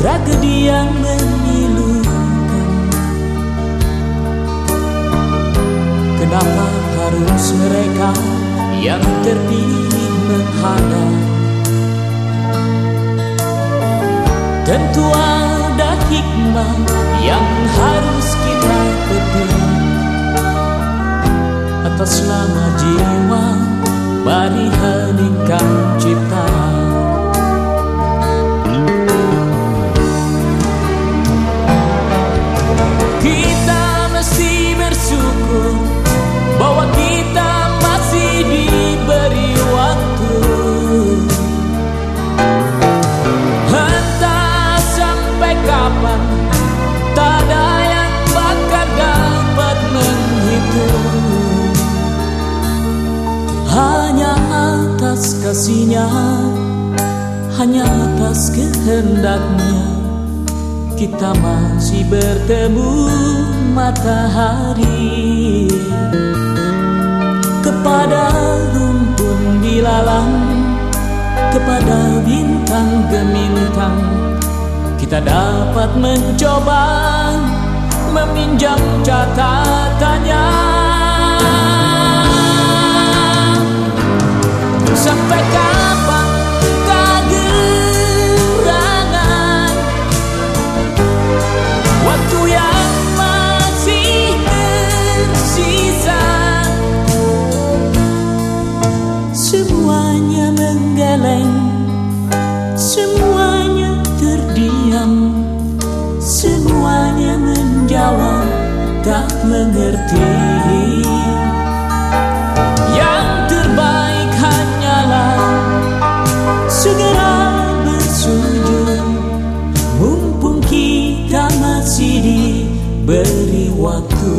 Tragedi yang memilukan. Kenapa harus mereka yang terpilih menghadap? Tentu ada hikmah yang harus kita petik atas nama jiwa mari heningkan cipta. Atas kehendaknya kita masih bertemu matahari. Kepada rumpun dilalang kepada bintang gemintang kita dapat mencoba meminjam catatannya. Sampai kapan Mengerti. Yang terbaik hanyalah Segera bersujud. Mumpung kita masih diberi waktu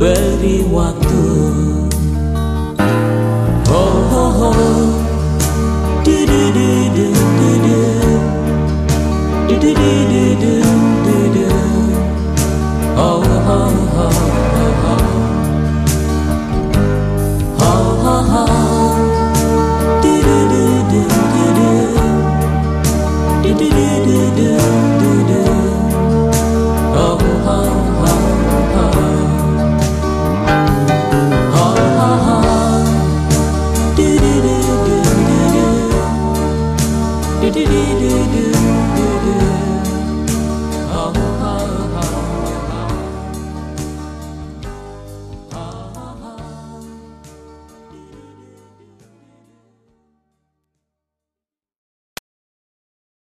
beri waktu